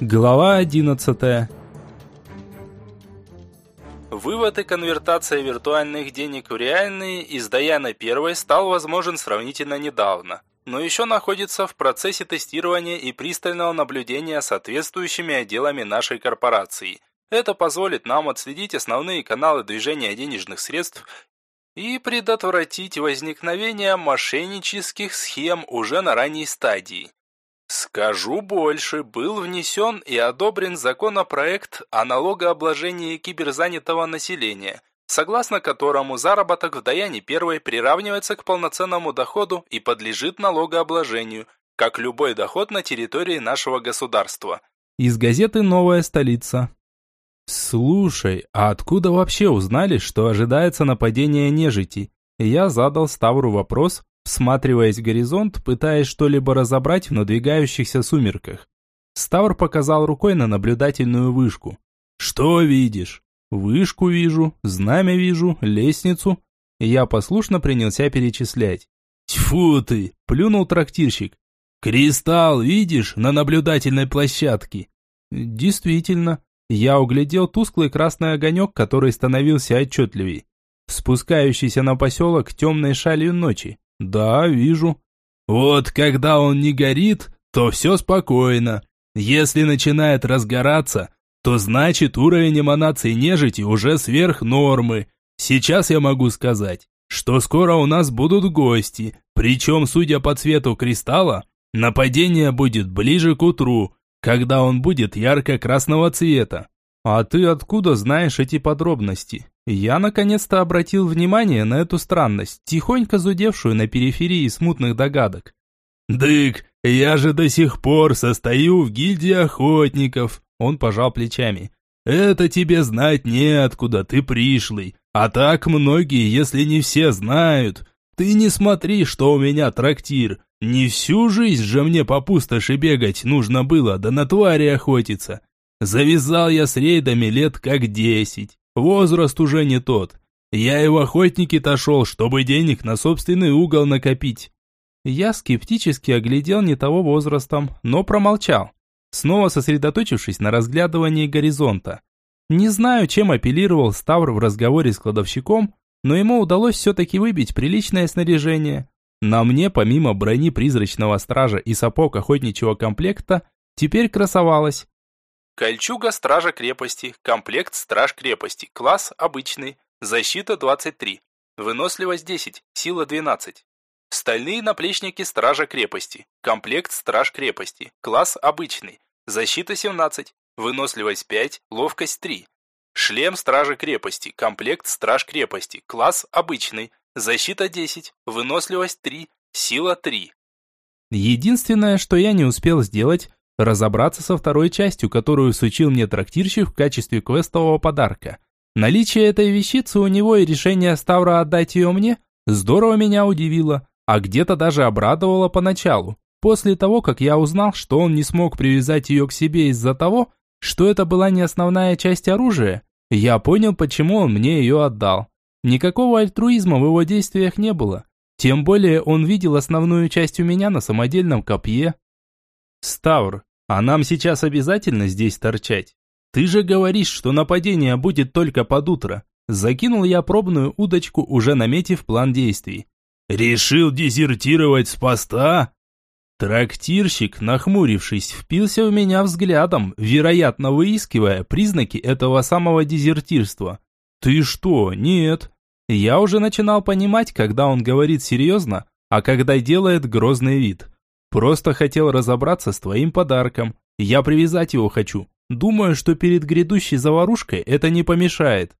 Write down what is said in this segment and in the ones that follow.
Глава 11. Вывод и конвертация виртуальных денег в реальные из Даяна 1 стал возможен сравнительно недавно, но еще находится в процессе тестирования и пристального наблюдения соответствующими отделами нашей корпорации. Это позволит нам отследить основные каналы движения денежных средств и предотвратить возникновение мошеннических схем уже на ранней стадии. Скажу больше, был внесен и одобрен законопроект о налогообложении киберзанятого населения, согласно которому заработок в Даяне первой приравнивается к полноценному доходу и подлежит налогообложению, как любой доход на территории нашего государства. Из газеты «Новая столица». «Слушай, а откуда вообще узнали, что ожидается нападение нежити?» Я задал Ставру вопрос, всматриваясь в горизонт, пытаясь что-либо разобрать в надвигающихся сумерках. Ставр показал рукой на наблюдательную вышку. «Что видишь?» «Вышку вижу, знамя вижу, лестницу». Я послушно принялся перечислять. «Тьфу ты!» – плюнул трактирщик. «Кристалл видишь на наблюдательной площадке?» «Действительно». Я углядел тусклый красный огонек, который становился отчетливей. Спускающийся на поселок темной шалью ночи. «Да, вижу». «Вот когда он не горит, то все спокойно. Если начинает разгораться, то значит уровень эманации нежити уже сверх нормы. Сейчас я могу сказать, что скоро у нас будут гости, причем, судя по цвету кристалла, нападение будет ближе к утру, когда он будет ярко-красного цвета. А ты откуда знаешь эти подробности? Я наконец-то обратил внимание на эту странность, тихонько зудевшую на периферии смутных догадок. «Дык, я же до сих пор состою в гильдии охотников», он пожал плечами. «Это тебе знать неоткуда, ты пришлый. А так многие, если не все, знают. Ты не смотри, что у меня трактир. Не всю жизнь же мне по пустоши бегать нужно было, да на твари охотиться. Завязал я с рейдами лет как десять. Возраст уже не тот. Я и в охотники-то шел, чтобы денег на собственный угол накопить. Я скептически оглядел не того возрастом, но промолчал, снова сосредоточившись на разглядывании горизонта. Не знаю, чем апеллировал Ставр в разговоре с кладовщиком, но ему удалось все-таки выбить приличное снаряжение. На мне, помимо брони призрачного стража и сапог охотничьего комплекта, теперь красовалось Кольчуга Стража крепости, комплект Страж крепости, класс обычный, защита 23, выносливость 10, сила 12. Стальные наплечники Стража крепости, комплект Страж крепости, класс обычный, защита 17, выносливость 5, ловкость 3. Шлем Стража крепости, комплект Страж крепости, класс обычный, защита 10, выносливость 3, сила 3. Единственное, что я не успел сделать, разобраться со второй частью, которую сучил мне трактирщик в качестве квестового подарка. Наличие этой вещицы у него и решение Ставра отдать ее мне здорово меня удивило, а где-то даже обрадовало поначалу. После того, как я узнал, что он не смог привязать ее к себе из-за того, что это была не основная часть оружия, я понял, почему он мне ее отдал. Никакого альтруизма в его действиях не было. Тем более он видел основную часть у меня на самодельном копье. Ставр, а нам сейчас обязательно здесь торчать? Ты же говоришь, что нападение будет только под утро. Закинул я пробную удочку, уже наметив план действий. Решил дезертировать с поста? Трактирщик, нахмурившись, впился в меня взглядом, вероятно, выискивая признаки этого самого дезертирства. «Ты что? Нет». Я уже начинал понимать, когда он говорит серьезно, а когда делает грозный вид. Просто хотел разобраться с твоим подарком. Я привязать его хочу. Думаю, что перед грядущей заварушкой это не помешает.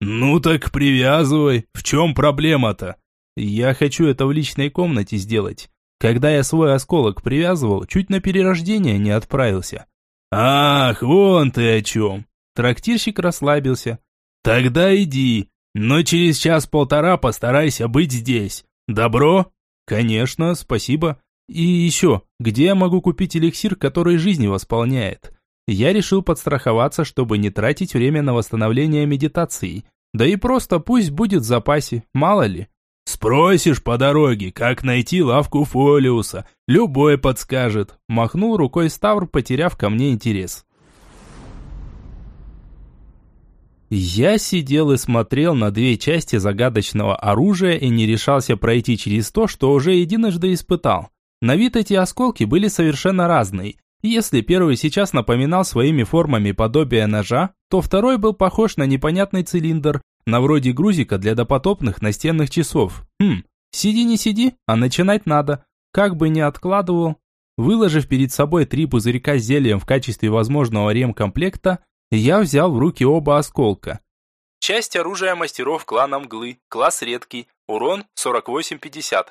Ну так привязывай. В чем проблема-то? Я хочу это в личной комнате сделать. Когда я свой осколок привязывал, чуть на перерождение не отправился. Ах, вон ты о чем. Трактирщик расслабился. Тогда иди, но через час-полтора постарайся быть здесь. Добро? Конечно, спасибо. И еще, где я могу купить эликсир, который жизни восполняет? Я решил подстраховаться, чтобы не тратить время на восстановление медитации. Да и просто пусть будет в запасе, мало ли. Спросишь по дороге, как найти лавку Фолиуса. Любой подскажет. Махнул рукой Ставр, потеряв ко мне интерес. Я сидел и смотрел на две части загадочного оружия и не решался пройти через то, что уже единожды испытал. На вид эти осколки были совершенно разные. Если первый сейчас напоминал своими формами подобие ножа, то второй был похож на непонятный цилиндр, на вроде грузика для допотопных настенных часов. Хм, сиди не сиди, а начинать надо. Как бы не откладывал. Выложив перед собой три пузырька с зельем в качестве возможного ремкомплекта, я взял в руки оба осколка. Часть оружия мастеров клана Мглы, класс редкий, урон 48-50,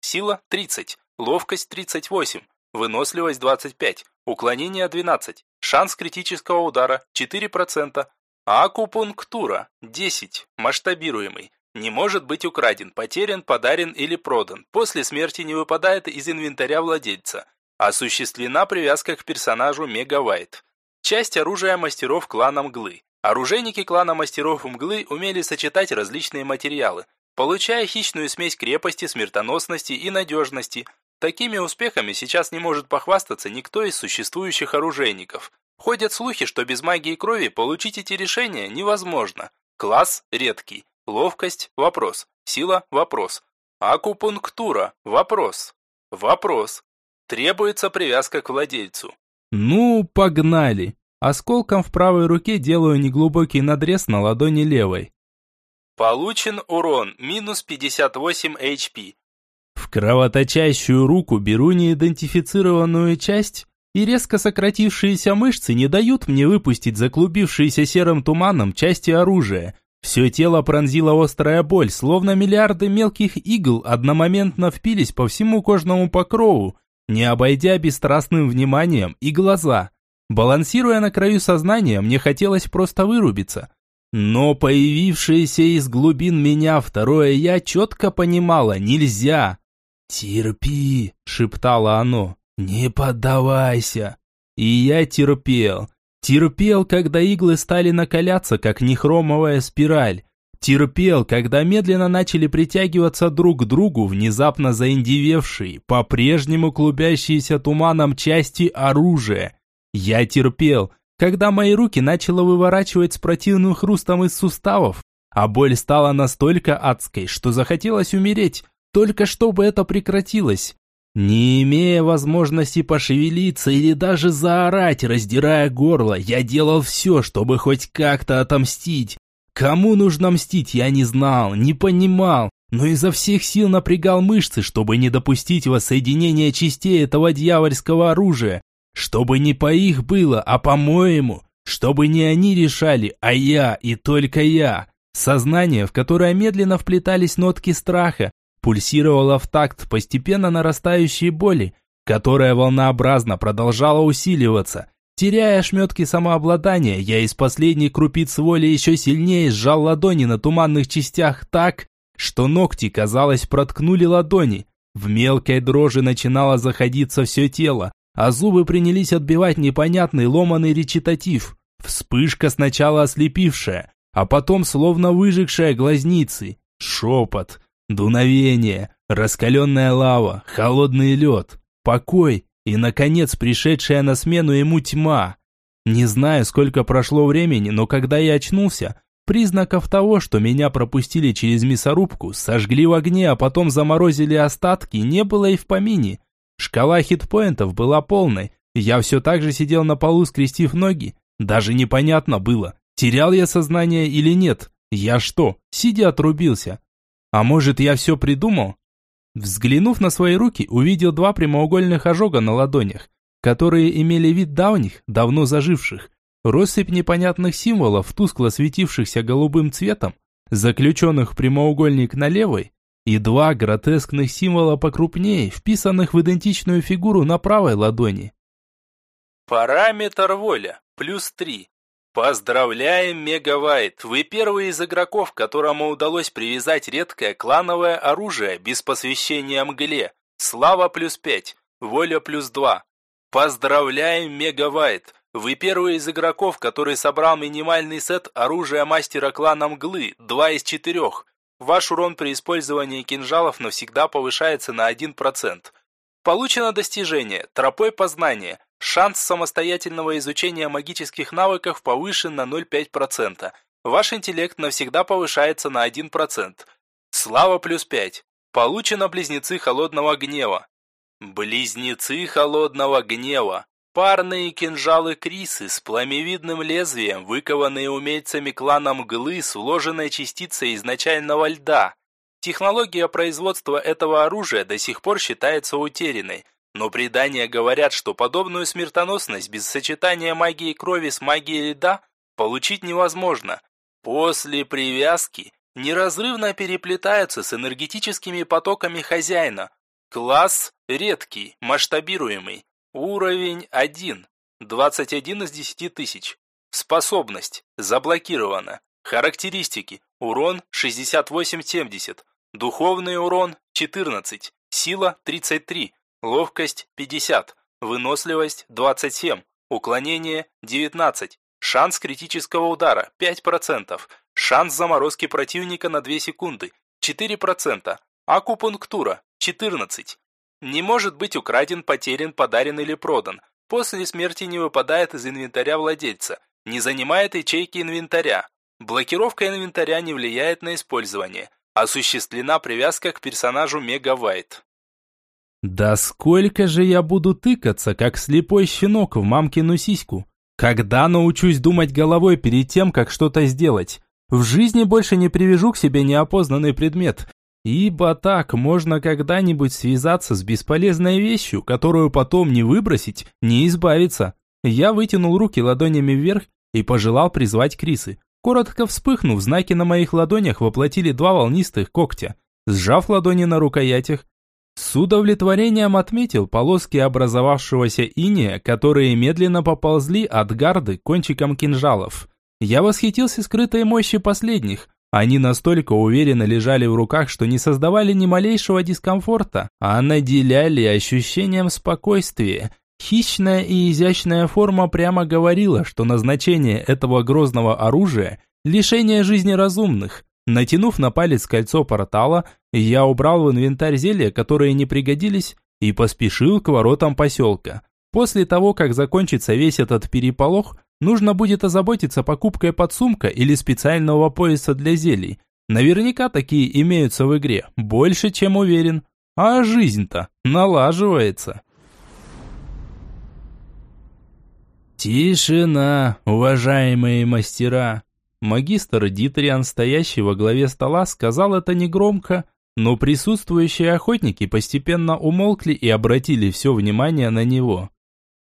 сила 30, ловкость 38, выносливость 25, уклонение 12, шанс критического удара 4%, Акупунктура. 10. Масштабируемый. Не может быть украден, потерян, подарен или продан. После смерти не выпадает из инвентаря владельца. Осуществлена привязка к персонажу Мегавайт. Часть оружия мастеров клана Мглы. Оружейники клана мастеров Мглы умели сочетать различные материалы, получая хищную смесь крепости, смертоносности и надежности. Такими успехами сейчас не может похвастаться никто из существующих оружейников. Ходят слухи, что без магии крови получить эти решения невозможно. Класс редкий. Ловкость – вопрос. Сила – вопрос. Акупунктура – вопрос. Вопрос. Требуется привязка к владельцу. Ну, погнали. Осколком в правой руке делаю неглубокий надрез на ладони левой. Получен урон минус 58 HP. В кровоточащую руку беру неидентифицированную часть и резко сократившиеся мышцы не дают мне выпустить заклубившиеся серым туманом части оружия. Все тело пронзила острая боль, словно миллиарды мелких игл одномоментно впились по всему кожному покрову, не обойдя бесстрастным вниманием и глаза. Балансируя на краю сознания, мне хотелось просто вырубиться. Но появившееся из глубин меня второе «я» четко понимало – нельзя. «Терпи», – шептало оно. «Не поддавайся!» И я терпел. Терпел, когда иглы стали накаляться, как нехромовая спираль. Терпел, когда медленно начали притягиваться друг к другу внезапно заиндевевшие, по-прежнему клубящиеся туманом части оружия. Я терпел, когда мои руки начало выворачивать с противным хрустом из суставов, а боль стала настолько адской, что захотелось умереть, только чтобы это прекратилось. Не имея возможности пошевелиться или даже заорать, раздирая горло, я делал все, чтобы хоть как-то отомстить. Кому нужно мстить, я не знал, не понимал, но изо всех сил напрягал мышцы, чтобы не допустить воссоединения частей этого дьявольского оружия, чтобы не по их было, а по-моему, чтобы не они решали, а я и только я. Сознание, в которое медленно вплетались нотки страха, пульсировала в такт постепенно нарастающей боли, которая волнообразно продолжала усиливаться. Теряя шметки самообладания, я из последней крупиц воли еще сильнее сжал ладони на туманных частях так, что ногти, казалось, проткнули ладони. В мелкой дрожи начинало заходиться все тело, а зубы принялись отбивать непонятный ломаный речитатив. Вспышка сначала ослепившая, а потом словно выжигшая глазницы. Шепот. Дуновение, раскаленная лава, холодный лед, покой и, наконец, пришедшая на смену ему тьма. Не знаю, сколько прошло времени, но когда я очнулся, признаков того, что меня пропустили через мясорубку, сожгли в огне, а потом заморозили остатки, не было и в помине. Шкала хитпоинтов была полной, я все так же сидел на полу, скрестив ноги. Даже непонятно было, терял я сознание или нет. Я что, сидя отрубился? А может, я все придумал? Взглянув на свои руки, увидел два прямоугольных ожога на ладонях, которые имели вид давних, давно заживших. Россыпь непонятных символов, тускло светившихся голубым цветом, заключенных в прямоугольник на левой, и два гротескных символа покрупнее, вписанных в идентичную фигуру на правой ладони. Параметр воля, плюс 3. Поздравляем, Мегавайт! Вы первый из игроков, которому удалось привязать редкое клановое оружие без посвящения мгле. Слава плюс 5, воля плюс 2. Поздравляем, Мегавайт! Вы первый из игроков, который собрал минимальный сет оружия мастера клана мглы, 2 из 4. Ваш урон при использовании кинжалов навсегда повышается на 1%. Получено достижение «Тропой познания». Шанс самостоятельного изучения магических навыков повышен на 0,5%. Ваш интеллект навсегда повышается на 1%. Слава плюс 5. Получено близнецы холодного гнева. Близнецы холодного гнева. Парные кинжалы Крисы с пламевидным лезвием, выкованные умельцами клана Мглы с уложенной частицей изначального льда. Технология производства этого оружия до сих пор считается утерянной, но предания говорят, что подобную смертоносность без сочетания магии крови с магией льда получить невозможно. После привязки неразрывно переплетаются с энергетическими потоками хозяина. Класс редкий, масштабируемый. Уровень 1. 21 из 10 тысяч. Способность. Заблокирована. Характеристики. Урон 68-70. Духовный урон 14. Сила 33. Ловкость 50. Выносливость 27. Уклонение 19. Шанс критического удара 5%. Шанс заморозки противника на 2 секунды 4%. Акупунктура 14. Не может быть украден, потерян, подарен или продан. После смерти не выпадает из инвентаря владельца. Не занимает ячейки инвентаря. Блокировка инвентаря не влияет на использование. Осуществлена привязка к персонажу Мегавайт. Да сколько же я буду тыкаться, как слепой щенок в мамкину сиську? Когда научусь думать головой перед тем, как что-то сделать? В жизни больше не привяжу к себе неопознанный предмет, Ибо так можно когда-нибудь связаться с бесполезной вещью, которую потом не выбросить, не избавиться. Я вытянул руки ладонями вверх и пожелал призвать Крисы. Коротко вспыхнув, знаки на моих ладонях воплотили два волнистых когтя. Сжав ладони на рукоятях, с удовлетворением отметил полоски образовавшегося иния, которые медленно поползли от гарды кончиком кинжалов. Я восхитился скрытой мощи последних, они настолько уверенно лежали в руках, что не создавали ни малейшего дискомфорта, а наделяли ощущением спокойствия. Хищная и изящная форма прямо говорила, что назначение этого грозного оружия – лишение жизни разумных. Натянув на палец кольцо портала, я убрал в инвентарь зелья, которые не пригодились, и поспешил к воротам поселка. После того, как закончится весь этот переполох, Нужно будет озаботиться покупкой подсумка или специального пояса для зелий. Наверняка такие имеются в игре, больше чем уверен. А жизнь-то налаживается. Тишина, уважаемые мастера. Магистр Дитриан, стоящий во главе стола, сказал это негромко, но присутствующие охотники постепенно умолкли и обратили все внимание на него.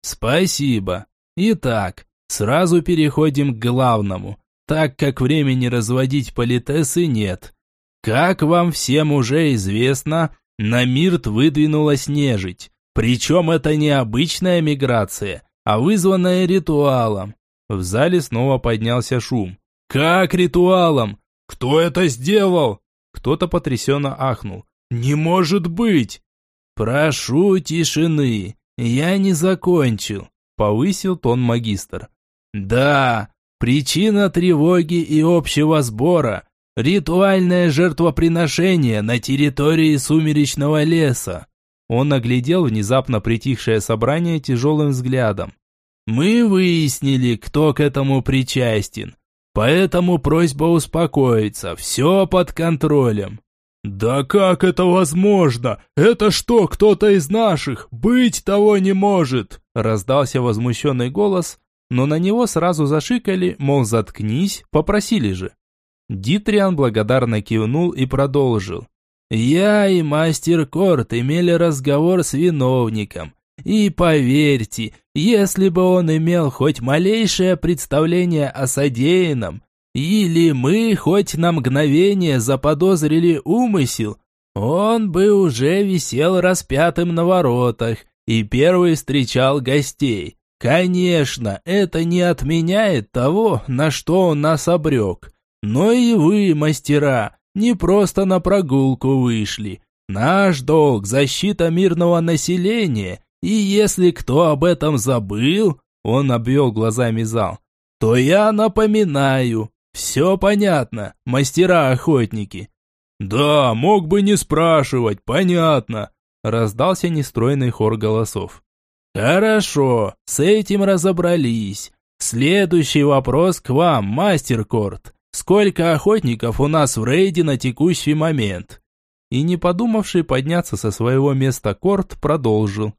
«Спасибо. Итак, Сразу переходим к главному, так как времени разводить политесы нет. Как вам всем уже известно, на Мирт выдвинулась нежить. Причем это не обычная миграция, а вызванная ритуалом. В зале снова поднялся шум. «Как ритуалом? Кто это сделал?» Кто-то потрясенно ахнул. «Не может быть!» «Прошу тишины, я не закончил», — повысил тон магистр. Да, причина тревоги и общего сбора – ритуальное жертвоприношение на территории сумеречного леса. Он оглядел внезапно притихшее собрание тяжелым взглядом. Мы выяснили, кто к этому причастен. Поэтому просьба успокоиться, все под контролем. «Да как это возможно? Это что, кто-то из наших? Быть того не может!» Раздался возмущенный голос, но на него сразу зашикали, мол, заткнись, попросили же. Дитриан благодарно кивнул и продолжил. «Я и мастер Корт имели разговор с виновником. И поверьте, если бы он имел хоть малейшее представление о содеянном, или мы хоть на мгновение заподозрили умысел, он бы уже висел распятым на воротах и первый встречал гостей. Конечно, это не отменяет того, на что он нас обрек. Но и вы, мастера, не просто на прогулку вышли. Наш долг – защита мирного населения, и если кто об этом забыл, он обвел глазами зал, то я напоминаю. Все понятно, мастера-охотники. Да, мог бы не спрашивать, понятно. Раздался нестройный хор голосов. Хорошо, с этим разобрались. Следующий вопрос к вам, мастер Корт. Сколько охотников у нас в рейде на текущий момент? И не подумавший подняться со своего места Корт продолжил.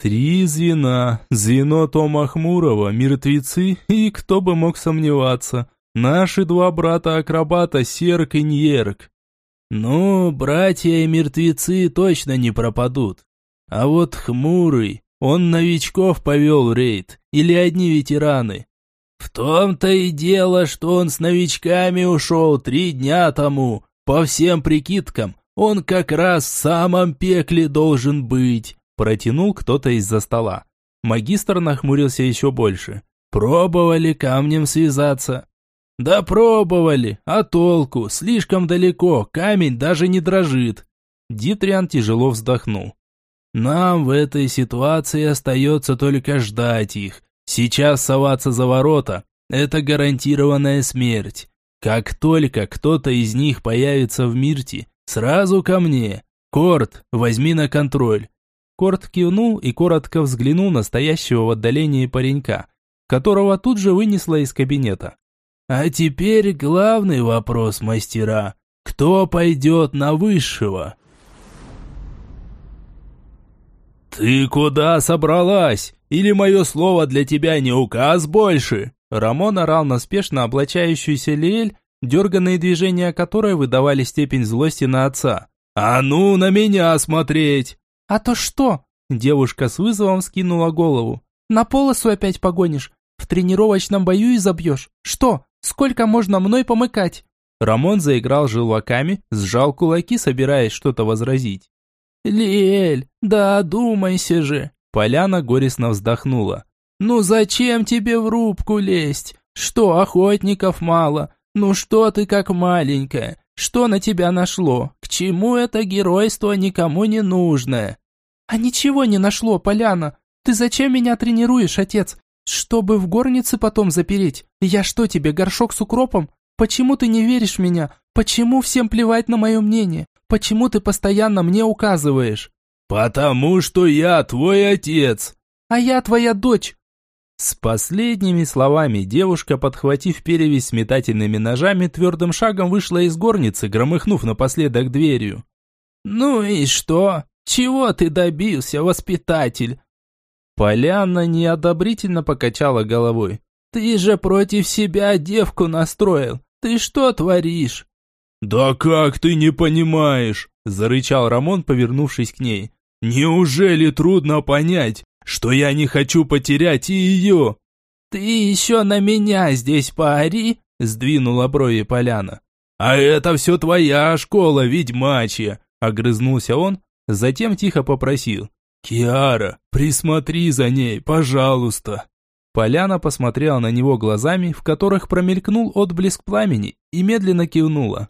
Три звена. Звено Тома Хмурого, мертвецы и кто бы мог сомневаться. Наши два брата-акробата Серк и Ньерк. Ну, братья и мертвецы точно не пропадут. А вот Хмурый, он новичков повел в рейд, или одни ветераны. В том-то и дело, что он с новичками ушел три дня тому. По всем прикидкам, он как раз в самом пекле должен быть. Протянул кто-то из-за стола. Магистр нахмурился еще больше. Пробовали камнем связаться. Да пробовали, а толку? Слишком далеко, камень даже не дрожит. Дитриан тяжело вздохнул. Нам в этой ситуации остается только ждать их. Сейчас соваться за ворота – это гарантированная смерть. Как только кто-то из них появится в Мирте, сразу ко мне. Корт, возьми на контроль. Корт кивнул и коротко взглянул на стоящего в отдалении паренька, которого тут же вынесло из кабинета. «А теперь главный вопрос, мастера. Кто пойдет на высшего?» «Ты куда собралась? Или мое слово для тебя не указ больше?» Рамон орал на спешно облачающуюся Лиэль, дерганные движения которой выдавали степень злости на отца. «А ну, на меня смотреть!» «А то что?» Девушка с вызовом скинула голову. «На полосу опять погонишь? В тренировочном бою и забьешь? Что? Сколько можно мной помыкать?» Рамон заиграл желваками, сжал кулаки, собираясь что-то возразить. «Лиэль, да думайся же!» Поляна горестно вздохнула. «Ну зачем тебе в рубку лезть? Что, охотников мало? Ну что ты как маленькая? Что на тебя нашло? К чему это геройство никому не нужное?» «А ничего не нашло, Поляна. Ты зачем меня тренируешь, отец? Чтобы в горнице потом запереть? Я что тебе, горшок с укропом? Почему ты не веришь в меня? Почему всем плевать на мое мнение? Почему ты постоянно мне указываешь?» «Потому что я твой отец!» «А я твоя дочь!» С последними словами девушка, подхватив перевязь с метательными ножами, твердым шагом вышла из горницы, громыхнув напоследок дверью. «Ну и что? Чего ты добился, воспитатель?» Поляна неодобрительно покачала головой. «Ты же против себя девку настроил. Ты что творишь?» «Да как ты не понимаешь?» – зарычал Рамон, повернувшись к ней. «Неужели трудно понять, что я не хочу потерять и ее?» «Ты еще на меня здесь поори?» – сдвинула брови Поляна. «А это все твоя школа, ведьмачья!» – огрызнулся он, затем тихо попросил. «Киара, присмотри за ней, пожалуйста!» Поляна посмотрела на него глазами, в которых промелькнул отблеск пламени, и медленно кивнула.